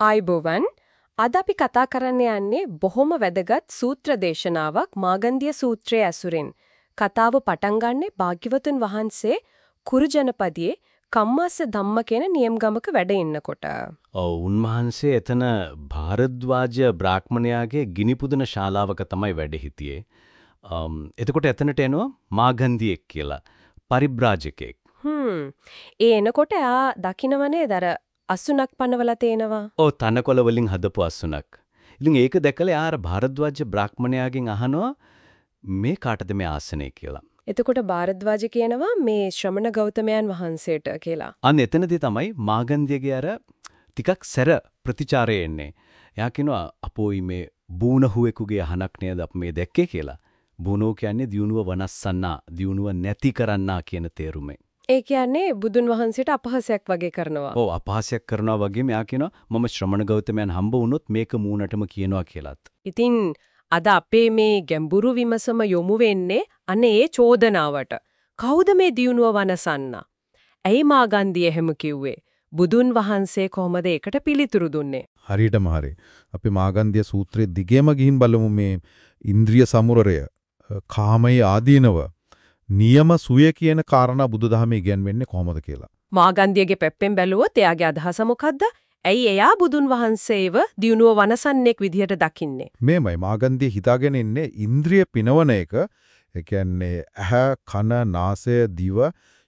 ආයිබෝවන් අද අපි කතා කරන්න යන්නේ බොහොම වැදගත් සූත්‍ර දේශනාවක් මාගන්ධිය සූත්‍රයේ ඇසුරින්. කතාව පටන් ගන්නේ භාග්‍යවතුන් වහන්සේ කුරු ජනපදයේ කම්මස්ස ධම්ම කියන නියම්ගමක වැඩ ඉන්නකොට. ඔව් උන්වහන්සේ එතන භාරද්වාජ බ්‍රාහ්මණයාගේ ගිනි පුදන ශාලාවක තමයි වැඩ හිටියේ. එතකොට එතනට එනවා මාගන්ධියෙක් කියලා පරිබ්‍රාජකෙක්. හ්ම්. ඒ එනකොට ආ දකින්නවනේ දර අසුනක් පනවලා තේනවා. ඔව් තනකොළ වලින් හදපු අසුනක්. ඉතින් ඒක දැකලා යාර භාරද්වාජ බ්‍රාහ්මණයාගෙන් අහනවා මේ කාටද මේ ආසනය කියලා. එතකොට භාරද්වාජ කියනවා මේ ශ්‍රමණ ගෞතමයන් වහන්සේට කියලා. අන්න එතනදී තමයි මාගන්ධියගේ අර ටිකක් සැර ප්‍රතිචාරය එන්නේ. එයා කියනවා අපෝයි මේ බූණහුවෙකුගේ අහනක් නේද අප මේ දැක්කේ කියලා. බූණෝ කියන්නේ දියුණුව වනස්සන්නා, දියුණුව නැති කරන්නා කියන තේරුමේ. ඒ කියන්නේ බුදුන් වහන්සේට අපහසයක් වගේ කරනවා. ඔව් අපහාසයක් කරනවා වගේ මෙයා කියනවා මම ශ්‍රමණ ගෞතමයන් හම්බ වුණොත් මේක මූණටම කියනවා කියලාත්. ඉතින් අද අපේ මේ ගැඹුරු විමසම යොමු වෙන්නේ අනේ ඒ චෝදනාවට. කවුද මේ දියුණුව වනසන්න? ඇයි මාගන්ධිය එහෙම කිව්වේ? බුදුන් වහන්සේ කොහොමද ඒකට පිළිතුරු දුන්නේ? හරියටම හරි. අපි මාගන්ධිය සූත්‍රයේ දිගේම ගිහින් බලමු මේ ඉන්ද්‍රිය සමුරරය, කාමයේ ආදීනව නියම සුය කියන කාරණා බුදුදහමේ ඉගැන්වෙන්නේ කොහොමද කියලා. මාගන්ධියගේ පැත්තෙන් බැලුවොත් එයාගේ අදහස මොකද්ද? ඇයි එයා බුදුන් වහන්සේව දියුණුව වනසන්නෙක් විදිහට දකින්නේ? මේමයි මාගන්ධිය හිතාගෙන ඉන්නේ ඉන්ද්‍රිය පිනවන එක. ඒ කියන්නේ ඇහ, කන, නාසය, දිව,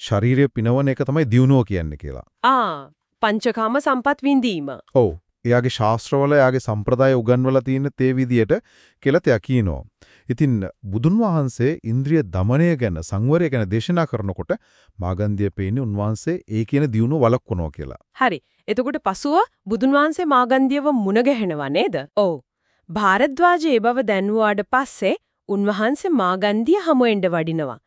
ශරීරය පිනවන එක තමයි දියුණුව කියන්නේ කියලා. ආ පංචකාම සම්පත් විඳීම. ඔව්. එයාගේ ශාස්ත්‍රවල එයාගේ සම්ප්‍රදාය උගන්වලා තියෙන තේ විදියට කියලා තයා කියනවා. ඉතින් බුදුන් වහන්සේ ඉන්ද්‍රිය দমনය ගැන සංවරය ගැන දේශනා කරනකොට මාගන්ධිය පෙන්නේ උන්වහන්සේ ඒ කියන දියුණුව වළක්වනවා කියලා. හරි. එතකොට පසුව බුදුන් වහන්සේ මාගන්ධියව මුණ ගැහෙනවා නේද? ඔව්. ಭಾರද්වාජේ බව දැන්වාට පස්සේ උන්වහන්සේ මාගන්ධිය හමුවෙන්න වඩිනවා.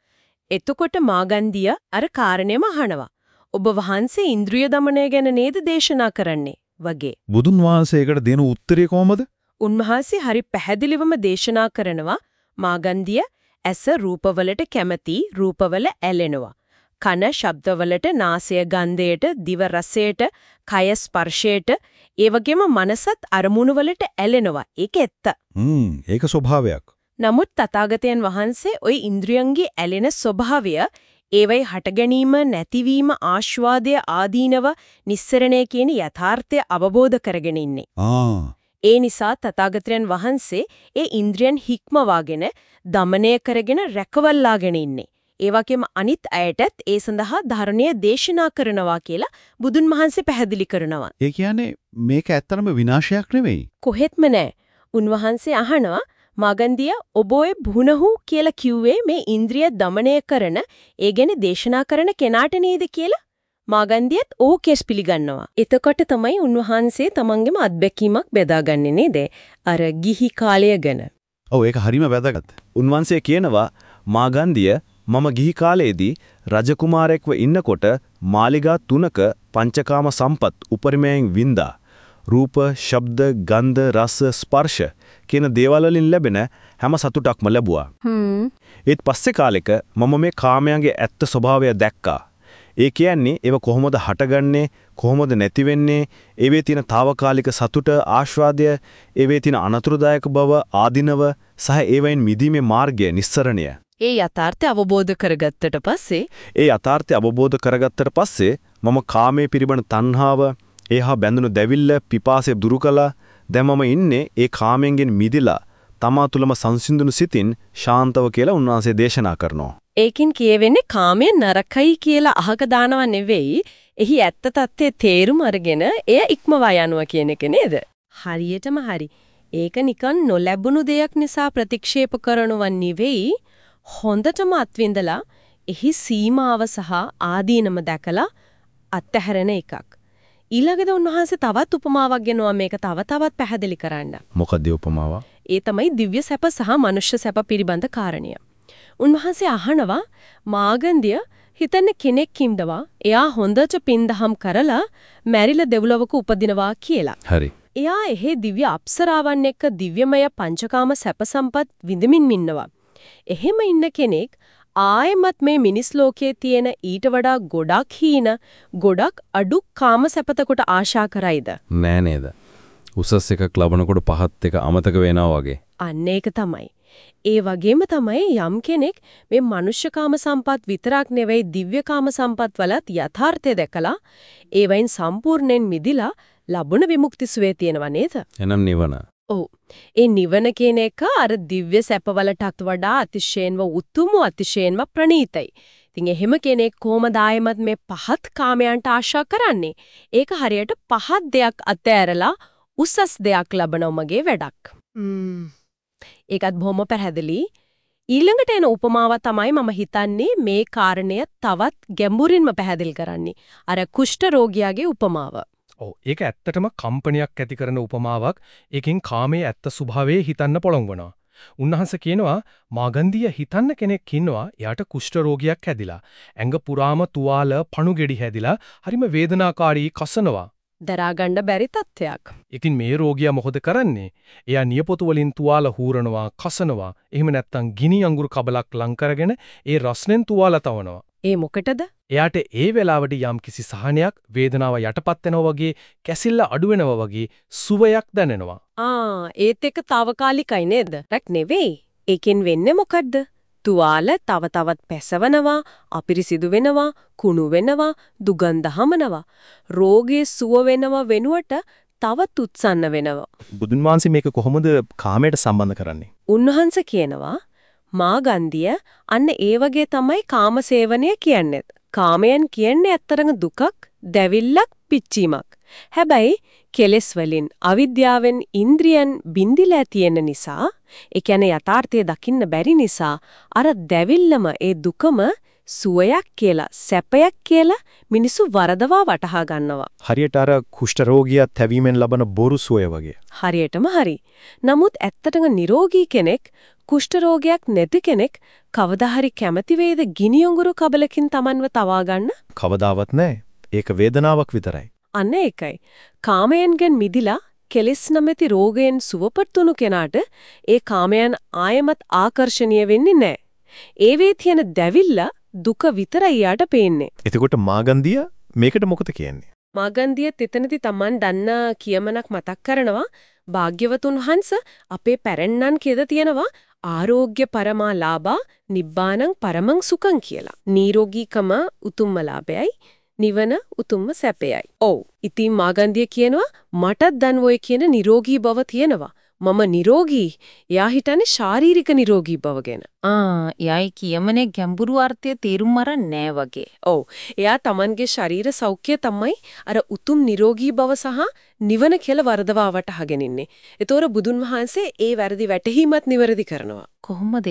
එතකොට මාගන්ධිය අර කාරණේම අහනවා. ඔබ වහන්සේ ඉන්ද්‍රිය দমনය ගැන නේද දේශනා කරන්නේ? වගේ. බුදුන් වහන්සේකට දෙන උත්තරේ කොහමද? උන්වහන්සේ හරි පැහැදිලිවම දේශනා කරනවා මාගන්ධිය ඇස රූපවලට කැමති රූපවල ඇලෙනවා. කන ශබ්දවලට නාසය ගන්ධයට දිව රසයට කය ස්පර්ශයට ඒ වගේම මනසත් අරමුණු වලට ඇලෙනවා. ඒක ඇත්ත. හ්ම් ඒක ස්වභාවයක්. නමුත් තථාගතයන් වහන්සේ ওই ඉන්ද්‍රියන්ගේ ඇලෙන ස්වභාවය ඒවයි හටගැනීම නැතිවීම ආස්වාදය ආදීනව නිස්සරණය කියන යථාර්ථය අවබෝධ කරගෙන ඉන්නේ. ඒ නිසා තථාගතයන් වහන්සේ ඒ ඉන්ද්‍රියන් හික්මවාගෙන দমনය කරගෙන රැකවල්ලාගෙන ඉන්නේ. ඒ වගේම අනිත් අයටත් ඒ සඳහා ධර්මයේ දේශනා කරනවා කියලා බුදුන් වහන්සේ පැහැදිලි කරනවා. ඒ කියන්නේ මේක ඇත්තටම විනාශයක් නෙවෙයි. කොහෙත්ම නෑ. උන්වහන්සේ අහනවා මගන්දිය ඔබෝයේ භුනහු කියලා කිව්වේ මේ ඉන්ද්‍රිය দমনය කරන, ඒ ගැන දේශනා කරන කෙනාට නේද කියලා මාගන්දියත් ඕ කෙස් පිළිගන්නවා. එතකොට තමයි උන්වහන්සේ තමන්ගේම අත්බැකීමක් බෙදාගන්නේ නේද? අර ගිහි කාලය ගැන. ඔව් ඒක හරිම වැදගත්. උන්වහන්සේ කියනවා මාගන්දිය මම ගිහි කාලයේදී රජකුමාරයෙක්ව ඉන්නකොට මාලිගා තුනක පංචකාම සම්පත් උපරිමයෙන් වින්දා. රූප, ශබ්ද, ගන්ධ, රස, ස්පර්ශ කියන දේවල් වලින් ලැබෙන හැම සතුටක්ම ලැබුවා. හ්ම්. ඒත් පස්සේ කාලෙක මම මේ කාමයන්ගේ ඇත්ත ස්වභාවය දැක්කා. ඒ කියන්නේ ඒව කොහොමද හටගන්නේ කොහොමද නැති වෙන්නේ ඒවේ තියෙන తాවකාලික සතුට ආස්වාදය ඒවේ තියෙන අනතුරුදායක බව ආධිනව සහ ඒවෙන් මිදීමේ මාර්ගය නිස්සරණය ඒ යථාර්ථය අවබෝධ කරගත්තට පස්සේ ඒ යථාර්ථය අවබෝධ කරගත්තට පස්සේ මම කාමයේ පිරිබන තණ්හාව ඒහා බැඳුණු දැවිල්ල පිපාසය දුරු කළා දැන් මම ඉන්නේ ඒ කාමයෙන් මිදිලා තමා තුළම සංසිඳුණු සිතින් ශාන්තව කියලා උන්වහන්සේ දේශනා කරනවා ඒකින් කියවෙන්නේ කාමයේ නරකයි කියලා අහක දානව නෙවෙයි. එහි ඇත්ත తත්ත්වයේ තේරුම අරගෙන එය ඉක්මවා යනවා කියන එක නේද? හරියටම හරි. ඒක නිකන් නොලැබුණු දෙයක් නිසා ප්‍රතික්ෂේප කරනව නෙවෙයි. හොඳටම අත්විඳලා එහි සීමාව සහ ආදීනම දැකලා අත්හැරෙන එකක්. ඊළඟට උන්වහන්සේ තවත් උපමාවක් ගෙනවා මේක තව තවත් පැහැදිලි කරන්න. මොකක්ද උපමාව? ඒ තමයි දිව්‍ය සැප සහ මනුෂ්‍ය සැප පිළිබඳ කාරණය. උන්වහන්සේ අහනවා මාගන්දිය හිතන්න කෙනෙක් ඉඳවා එයා හොඳට පින්දහම් කරලා මැරිලා දෙව්ලොවක උපදිනවා කියලා. හරි. එයා එහි දිව්‍ය අප්සරාවන් එක්ක දිව්‍යමය පංචකාම සැප සම්පත් විඳමින් ඉන්නවා. එහෙම ඉන්න කෙනෙක් ආයෙමත් මේ මිනිස් ලෝකයේ තියෙන ඊට වඩා ගොඩක් හීන ගොඩක් අඩු කාම සැපතකට ආශා කරයිද? නෑ නේද? උසස් එකක් ලබනකොට පහත් එක අමතක වෙනවා වගේ. අන්න ඒක තමයි. ඒ වගේම තමයි යම් කෙනෙක් මේ මනුෂ්‍යකාම සම්පත් විතරක් නෙවෙයි දිව්‍යකාම සම්පත් වලත් යථාර්ථය දැකලා ඒවයින් සම්පූර්ණයෙන් මිදිලා ලබුණ විමුක්ති සුවේ තියෙනව නේද? එනම් නිවන. ඔව්. ඒ නිවන කියන එක අර දිව්‍ය සැපවලටත් වඩා අතිශයින්ම උතුම් අතිශයින්ම ප්‍රණීතයි. ඉතින් එහෙම කෙනෙක් කොහොමද ආයමත් මේ පහත් කාමයන්ට ආශා කරන්නේ? ඒක හරියට පහත් දෙයක් අතෑරලා උසස් දෙයක් ලබනවමගේ වැඩක්. ඒකත් බොහොම පැහැදිලි. ඊළඟට එන උපමාව තමයි මම හිතන්නේ මේ කාරණය තවත් ගැඹුරින්ම පැහැදිලි කරන්නේ. අර කුෂ්ඨ රෝගියාගේ උපමාව. ඔව් ඒක ඇත්තටම කම්පනයක් ඇති කරන උපමාවක්. ඒකෙන් කාමයේ ඇත්ත ස්වභාවය හිතන්න පොළඹවනවා. උන්වහන්සේ කියනවා මාගන්දිය හිතන්න කෙනෙක් ඉන්නවා එයාට කුෂ්ඨ රෝගියක් හැදිලා. ඇඟ පුරාම තුවාල පණුගෙඩි හැදිලා හරිම වේදනාකාරී කසනවා. දරා ගන්න බැරි තත්ත්වයක්. ඉතින් මේ රෝගියා මොකද කරන්නේ? එයා නියපොතු වලින් තුවාල හූරනවා, කසනවා. එහෙම නැත්නම් ගිනි අඟුරු කබලක් ලං කරගෙන ඒ රස්නෙන් තුවාල තවනවා. ඒ මොකටද? එයාට ඒ වෙලාවට යම් කිසි සහනයක් වේදනාව යටපත් වෙනවා වගේ කැසිල්ල අඩු වෙනවා වගේ සුවයක් දැනෙනවා. ආ ඒත් එක తాවකාලිකයි නේද? රැක් නෙවෙයි. ඒකෙන් වෙන්නේ මොකද්ද? තුවාල තව තවත් පැසවනවා, අපිරිසිදු වෙනවා, කුණු වෙනවා, දුගන්ධ හමනවා. රෝගයේ සුව වෙනව වෙනුවට තවත් උත්සන්න වෙනවා. බුදුන් වහන්සේ මේක කොහොමද කාමයට සම්බන්ධ කරන්නේ? උන්වහන්සේ කියනවා මාගන්ධිය අන්න ඒ වගේ තමයි කාමසේවනය කියන්නේ. කාමයන් කියන්නේ ඇත්තරම දුකක්, දැවිල්ලක්, පිච්චීමක්. හැබැයි කෙලෙස් වලින් අවිද්‍යාවෙන් ඉන්ද්‍රියන් බින්දිලා තියෙන නිසා, ඒ කියන්නේ යථාර්ථය දකින්න බැරි නිසා අර දැවිල්ලම ඒ දුකම සුවයක් කියලා, සැපයක් කියලා මිනිසු වරදවා වටහා ගන්නවා. හරියට අර කුෂ්ඨ රෝගියා තැවීමෙන් ලබන බොරු සුවය වගේ. හරියටම හරි. නමුත් ඇත්තටම නිරෝගී කෙනෙක් කුෂ්ඨ රෝගයක් නැති කෙනෙක් කවදා හරි කැමති වේද ගිනි අඟුරු කබලකින් Tamanව තවා ගන්න? කවදාවත් නැහැ. ඒක වේදනාවක් විතරයි. අන්න ඒකයි. කාමයෙන්ගෙන් මිදිලා කෙලෙස් නැමැති රෝගයෙන් සුවපත්තුණු කෙනාට ඒ කාමයන් ආයමත් ආකර්ෂණීය වෙන්නේ නැහැ. ඒ වේ තියෙන දැවිල්ල දුක විතරයි යාට පේන්නේ. එතකොට මාගන්දිය මේකට මොකද කියන්නේ? මාගන්දිය තෙතනදි Taman දන්න කියමනක් මතක් කරනවා භාග්‍යවතුන් වහන්ස අපේ පැරණ්ණන් කියද තියෙනවා ආරෝග්‍ය පරමා ලාභා නිබ්බානං පරමං සුඛං කියලා. නිරෝගීකම උතුම්ම ලාභයයි නිවන උතුම්ම සැපයයි. ඔව්. ඉතින් මාගන්දිය කියනවා මටත් දැන් ඔය කියන නිරෝගී බව තියෙනවා. මම නිරෝගී. එයා හිතන්නේ ශාරීරික නිරෝගී බව ගැන. ආ, එයායි කියමනේ ගැඹුරු අර්ථය තේරුම් අරන් නෑ වගේ. ඔව්. එයා Tamanගේ ශරීර සෞඛ්‍යය තමයි අර උතුම් නිරෝගී බව සහ නිවන කියලා වරදවා වටහාගෙන ඉන්නේ. ඒතොර බුදුන් වහන්සේ ඒ වැරදි වැටහීමත් නිවැරදි කරනවා. කොහොමද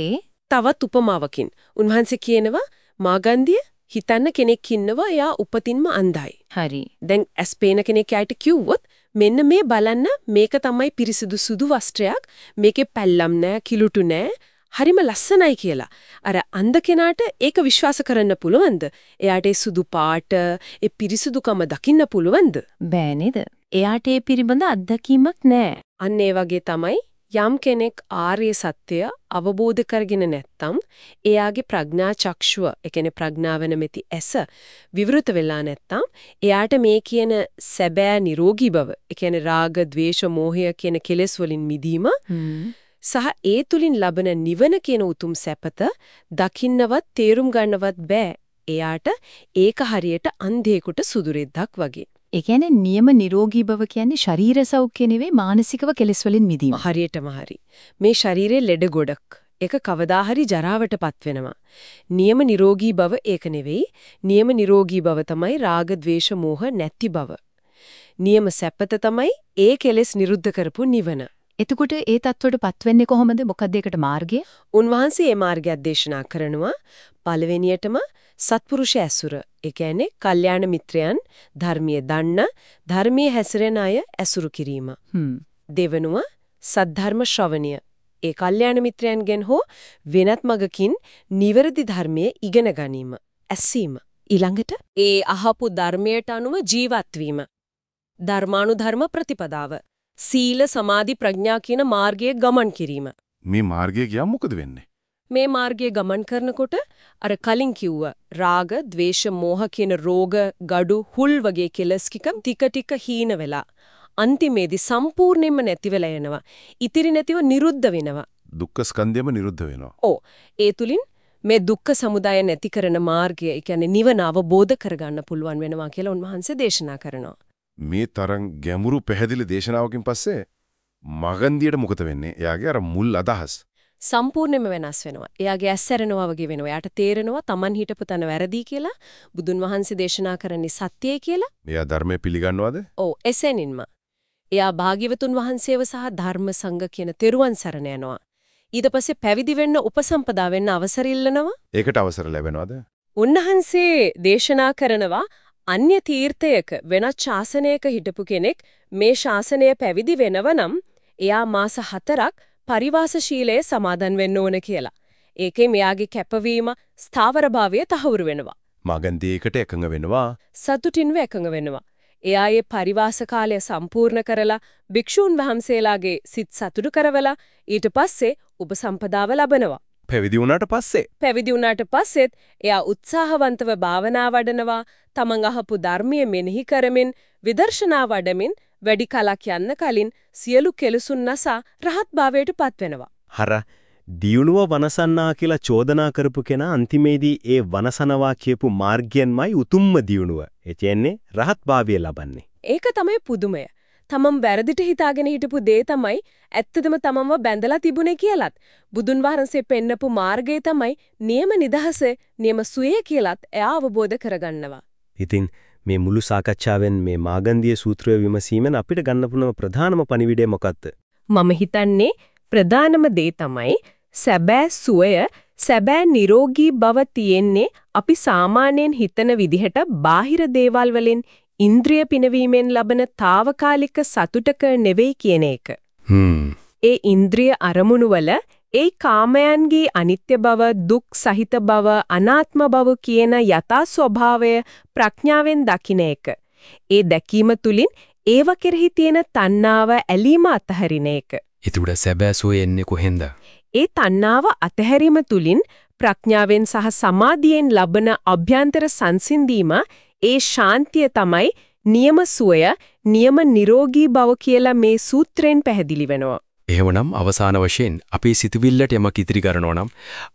තවත් උපමාවකින් උන්වහන්සේ කියනවා මාගන්දිය හිතන්න කෙනෙක් ඉන්නවා එයා උපතින්ම අන්ධයි. හරි. දැන් ඇස් පේන කෙනෙක් යාට කිව්වොත් මෙන්න මේ බලන්න මේක තමයි පිරිසිදු සුදු වස්ත්‍රයක් මේකේ පැල්ලම් නෑ කිලුටු නෑ හරිම ලස්සනයි කියලා. අර අන්ධ කෙනාට ඒක විශ්වාස කරන්න පුළුවන්ද? එයාට ඒ සුදු පාට, ඒ පිරිසුදුකම දකින්න පුළුවන්ද? බෑ නේද? එයාට ඒ පිළිබඳ අත්දැකීමක් නෑ. අන්න ඒ වගේ තමයි යම් කෙනෙක් ආර්ය සත්‍ය අවබෝධ කරගෙන නැත්නම් එයාගේ ප්‍රඥා චක්ෂුව, ඒ කියන්නේ ප්‍රඥාව නැමැති ඇස විවෘත වෙලා නැත්නම් එයාට මේ කියන සැබෑ නිරෝගී බව, ඒ කියන්නේ රාග, ద్వේෂ, මෝහය කියන කෙලෙස් වලින් මිදීම සහ ඒ තුලින් ලබන නිවන කියන උතුම් සැපත දකින්නවත් තේරුම් ගන්නවත් බෑ. එයාට ඒක හරියට අන්ධයෙකුට සුදුරෙද්දක් වගේ. ඒ කියන්නේ නියම නිරෝගී බව කියන්නේ ශරීර සෞඛ්‍ය නෙවෙයි මානසිකව කෙලෙස් වලින් මිදීම. හරියටම හරි. මේ ශරීරයේ ලෙඩ ගොඩක්. ඒක කවදා හරි ජරාවටපත් වෙනවා. නියම නිරෝගී බව ඒක නෙවෙයි. නියම නිරෝගී බව තමයි රාග, ద్వේෂ, මෝහ නැති බව. නියම සැපත තමයි ඒ කෙලෙස් නිරුද්ධ කරපු නිවන. එතකොට ඒ தത്വෙටපත් වෙන්නේ කොහොමද? මොකද ඒකට මාර්ගය? උන්වහන්සේ මේ මාර්ගය දේශනා කරනවා පළවෙනියටම සත්පුරුෂ ඇසුර. ඒ කියන්නේ කල්යාණ මිත්‍රයන් ධර්මයේ දන්න ධර්මයේ හැසිරෙන අය ඇසුරු කිරීම. දෙවනුව සද්ධර්ම ශ්‍රවණය. ඒ කල්යාණ මිත්‍රයන්ගෙන් හෝ වෙනත් මගකින් නිවැරදි ධර්මයේ ඉගෙන ගැනීම. ඇසීම. ඊළඟට ඒ අහපු ධර්මයට අනුව ජීවත් වීම. ධර්මානුධර්ම ප්‍රතිපදාව. සීල සමාධි ප්‍රඥා කියන මාර්ගයේ ගමන් කිරීම. මේ මාර්ගය ගියාම මොකද වෙන්නේ? මේ මාර්ගයේ ගමන් කරනකොට අර කලින් කිව්ව රාග, ద్వේෂ, මෝහ කියන රෝග, gadu, හුල් වගේ කෙලස් ටික ටික ටික හීන වෙලා අන්තිමේදී සම්පූර්ණයෙන්ම නැති වෙලා යනවා. ඉතිරි නැතිව නිරුද්ධ වෙනවා. දුක්ඛ ස්කන්ධයම නිරුද්ධ වෙනවා. ඔව්. ඒ තුලින් මේ දුක්ඛ සමුදය නැති කරන මාර්ගය, ඒ කියන්නේ නිවන අවබෝධ කරගන්න පුළුවන් වෙනවා කියලා උන්වහන්සේ දේශනා කරනවා. මේ තරම් ගැඹුරු පැහැදිලි දේශනාවකින් පස්සේ මගන්දියට මොකද වෙන්නේ? එයාගේ අර මුල් අදහස්. සම්පූර්ණයෙන්ම වෙනස් වෙනවා. එයාගේ ඇස්සරනවා වගේ වෙනවා. එයාට තේරෙනවා Taman හිටපු තැන වැරදි කියලා, බුදුන් වහන්සේ දේශනා කරන්නේ සත්‍යයි කියලා. එයා ධර්මය පිළිගන්නවද? ඔව්, එසෙනින්ම. එයා භාග්‍යවතුන් වහන්සේව සහ ධර්ම සංඝ කියන තෙරුවන් සරණ යනවා. ඊට පස්සේ පැවිදි වෙන්න උපසම්පදා වෙන්න අවසර ඉල්ලනවා. ඒකට අවසර ලැබෙනවද? උන්වහන්සේ දේශනා කරනවා අන්‍ය තීර්ථයක වෙනත් ශාසනයක හිටපු කෙනෙක් මේ ශාසනය පැවිදි වෙනව නම් එයා මාස 4ක් පරිවාසශීලයේ සමාදන් වෙන්න ඕන කියලා. ඒකේ මෙයාගේ කැපවීම ස්ථාවරභාවය තහවුරු වෙනවා. මගන්දියකට එකඟ වෙනවා. සතුටින්ව එකඟ වෙනවා. එයාගේ පරිවාස කාලය සම්පූර්ණ කරලා භික්ෂූන් වහන්සේලාගේ සිත් සතුටු කරවලා ඊට පස්සේ උපසම්පදාව ලබනවා. පැවිදි වුණාට පස්සේ පැවිදි වුණාට පස්සෙත් එයා උත්සාහවන්තව භාවනා වඩනවා තමන් අහපු ධර්මයේ මෙනෙහි කරමින් විදර්ශනා වඩමින් වැඩි කලක් යන්න කලින් සියලු කෙලුසුන් නසා රහත් භාවයට පත් වෙනවා. හර දියුණුව වනසන්නා කියලා චෝදනා කරපු කෙනා අන්තිමේදී ඒ වනසනවා කියපු මාර්ගයෙන්මයි උතුම්ම දියුණුව. ඒ කියන්නේ රහත්භාවය ලබන්නේ. ඒක තමයි පුදුමය. තමන් වැරදිට හිතාගෙන හිටපු දේ තමයි ඇත්තදම තමන්ව බැඳලා තිබුණේ කියලත් බුදුන් වහන්සේ පෙන්නපු මාර්ගය තමයි නියම නිදහස නියම සුවය කියලත් එයා අවබෝධ කරගන්නවා. ඉතින් මේ මුළු සාකච්ඡාවෙන් මේ මාගන්ධිය සූත්‍රය විමසීමෙන් අපිට ගන්න පුළුවන් ප්‍රධානම පණිවිඩය මොකක්ද? මම හිතන්නේ ප්‍රධානම දේ තමයි සැබෑ සුවය සැබෑ නිරෝගී බව තියෙන්නේ අපි සාමාන්‍යයෙන් හිතන විදිහට බාහිර දේවල් වලින් ඉන්ද්‍රිය පිනවීමෙන් ලබන తాවකාලික සතුටක නෙවෙයි කියන එක. හ්ම්. ඒ ඉන්ද්‍රිය අරමුණු වල ඒ කාමයන්ගේ අනිත්‍ය බව, දුක් සහිත බව, අනාත්ම බව කියන යථා ස්වභාවය ප්‍රඥාවෙන් දකින එක. ඒ දැකීම තුලින් ඒව කෙරෙහි තියෙන තණ්හාව ඇලීම අතහරින එක. ඒතුඩ සැබෑ සුවය එන්නේ කොහෙන්ද? ඒ තණ්හාව අතහැරීම තුලින් ප්‍රඥාවෙන් සහ සමාධියෙන් ලබන අභ්‍යන්තර සංසිඳීම ඒ ශාන්තිය තමයි නියම සුවය, නියම නිරෝගී බව කියලා මේ සූත්‍රයෙන් පැහැදිලි වෙනවා. එහෙමනම් අවසාන වශයෙන් අපේ සිතුවිල්ලට යමක් ඉතිරි කරනවා නම්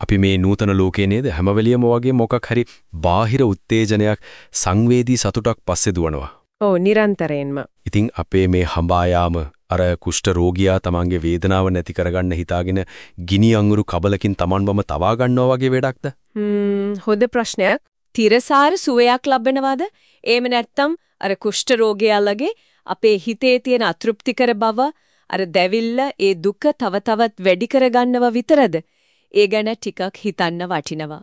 අපි මේ නූතන ලෝකයේ නේද හැම වෙලියම වගේ මොකක් හරි බාහිර උත්තේජනයක් සංවේදී සතුටක් පස්සේ දුවනවා. ඔව් නිරන්තරයෙන්ම. ඉතින් අපේ මේ හඹායාම අර කුෂ්ඨ රෝගියා තමන්ගේ වේදනාව නැති කරගන්න හිතාගෙන ගිනි අඟුරු කබලකින් තමන්වම තවා ගන්නවා වගේ වැඩක්ද? හ්ම් හොඳ ප්‍රශ්නයක්. තිරසාර සුවයක් ලැබෙනවද? එහෙම නැත්නම් අර කුෂ්ඨ රෝගයාලගේ අපේ හිතේ තියෙන අතෘප්තිකර බව අර දැවිල්ල ඒ දුක තව තවත් වැඩි කරගන්නව විතරද? ඒ ගැන ටිකක් හිතන්න වටිනවා.